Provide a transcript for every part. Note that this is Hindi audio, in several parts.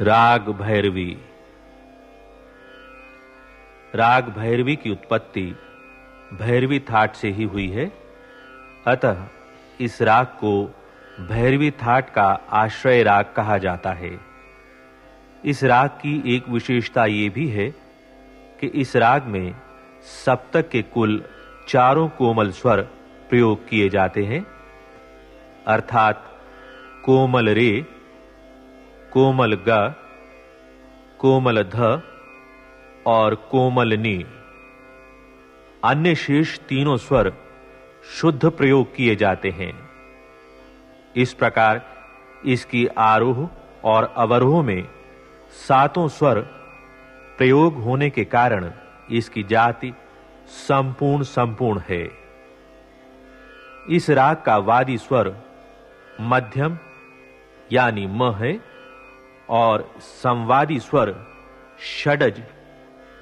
राग भैरवी। राग भैरवी की उत्पत्ति भैरवी थाट से ही हुई है। अतः इस राग को भैरवी थाट का आश्रय राग कहा जाता है। इस राग की एक विशेषता ये भी है कि इस राग में सप्तक के कुल चारों कोमल स्वर प्रयोग किए जाते हैं। अर्थात कोमल रे कोमल ग कोमल ध और कोमल नी अन्य शेष तीनों स्वर शुद्ध प्रयोग किए जाते हैं। इस प्रकार इसकी आरोह और अवरोह में सातों स्वर प्रयोग होने के कारण इसकी जाति संपूर्ण संपूर्ण है। इस राग का वादी स्वर मध्यम, यानी म है और संवादी स्वर षडज,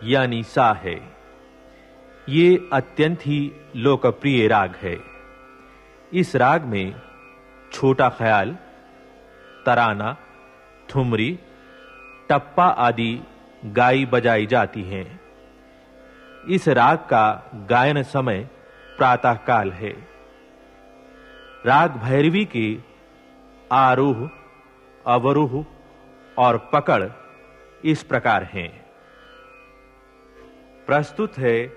यानी सा है। ये अत्यंत ही लोकप्रिय राग है। इस राग में छोटा ख्याल, तराना, ठुमरी, टप्पा आदि गाई बजाई जाती हैं। इस राग का गायन समय प्रातः काल है। राग भैरवी के आरोह, अवरोह और पकड़ इस प्रकार हैं। प्रस्तुत है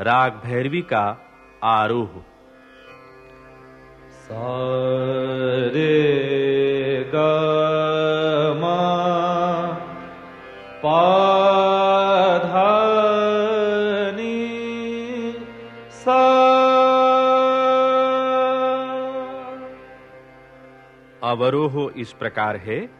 राग भैरवी का आरोह। सारे सा। अवरोह इस प्रकार है।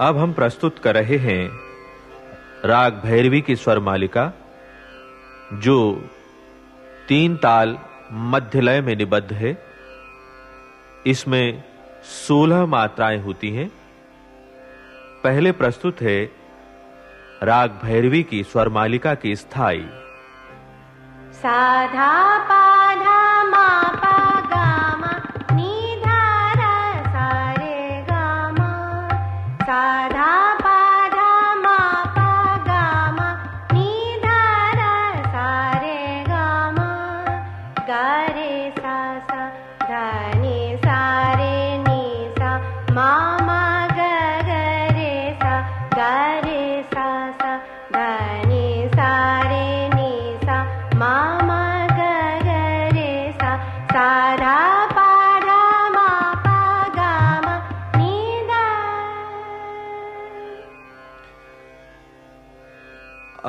अब हम प्रस्तुत कर रहे हैं राग भैरवी की स्वर मालिका, जो तीन ताल मध्य लय में निबद्ध है। इसमें 16 मात्राएँ होती हैं। पहले प्रस्तुत है राग भैरवी की स्वर मालिका की स्थायी। साधा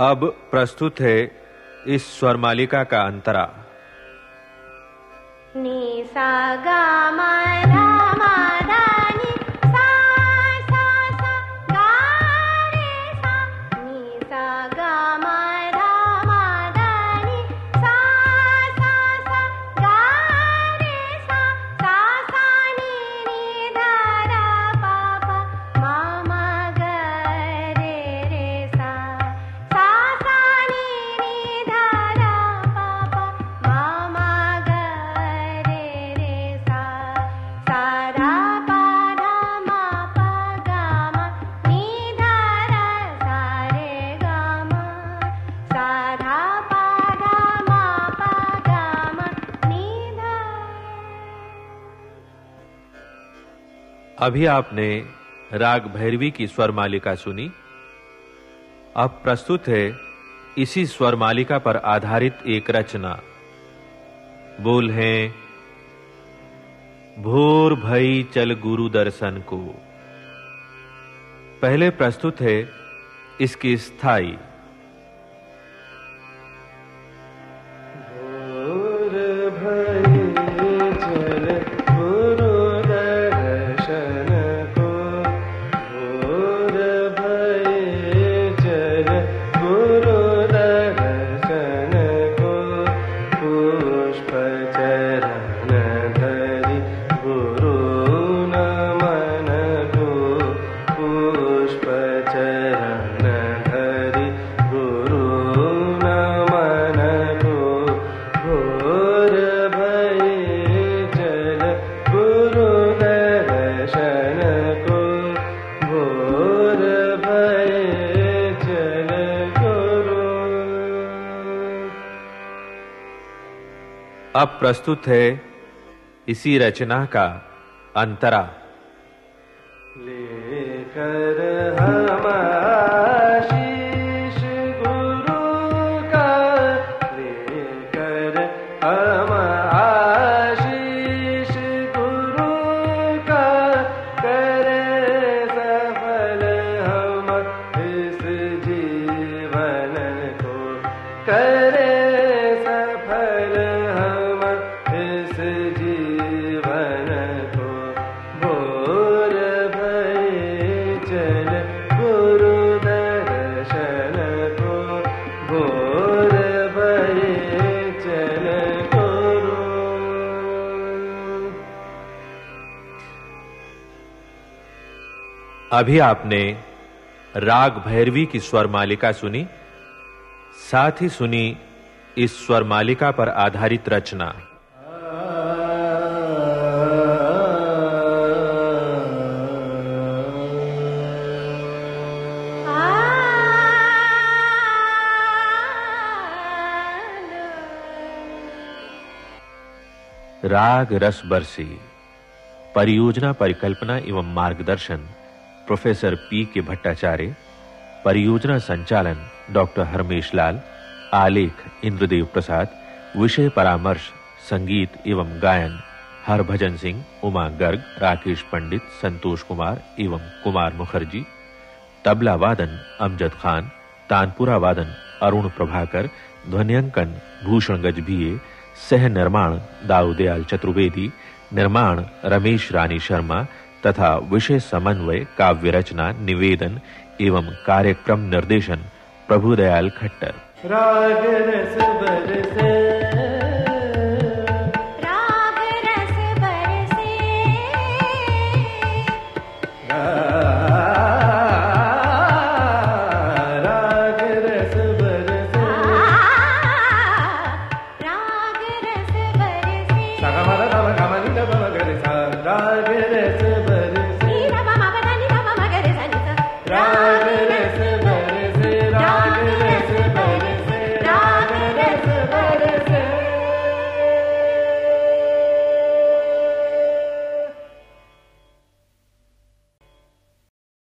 अब प्रस्तुत है इस स्वर मालिका का अंतरा। नी सा गा मा अभी आपने राग भैरवी की स्वर मालिका सुनी? अब प्रस्तुत है इसी स्वर मालिका पर आधारित एक रचना। बोल है, भोर भई चल गुरु दर्शन को। पहले प्रस्तुत है इसकी स्थायी। अब प्रस्तुत है इसी रचना का अंतरा। लेकर हम आशीष गुरु का लेकर हम अभी आपने राग भैरवी की स्वर मालिका सुनी? साथ ही सुनी इस स्वर मालिका पर आधारित रचना। राग रस बरसी, परियोजना परिकल्पना एवं मार्गदर्शन प्रोफेसर पी के भट्टाचार्य, परियोजना संचालन डॉक्टर हरमेश लाल, आलेख इंद्रदेव प्रसाद, विषय परामर्श संगीत एवं गायन हरभजन सिंह, उमा गर्ग, राकेश पंडित, संतोष कुमार एवं कुमार मुखर्जी, तबला वादन अमजद खान, तानपुरा वादन अरुण प्रभाकर, ध्वन्यांकन भूषण गजभिये सह निर्माण दाऊदयाल चतुर्वेदी, निर्माण रमेश रानी शर्मा तथा विषय समन्वय काव्य रचना निवेदन एवं कार्यक्रम निर्देशन प्रभुदयाल खट्टर। राग रस बरसे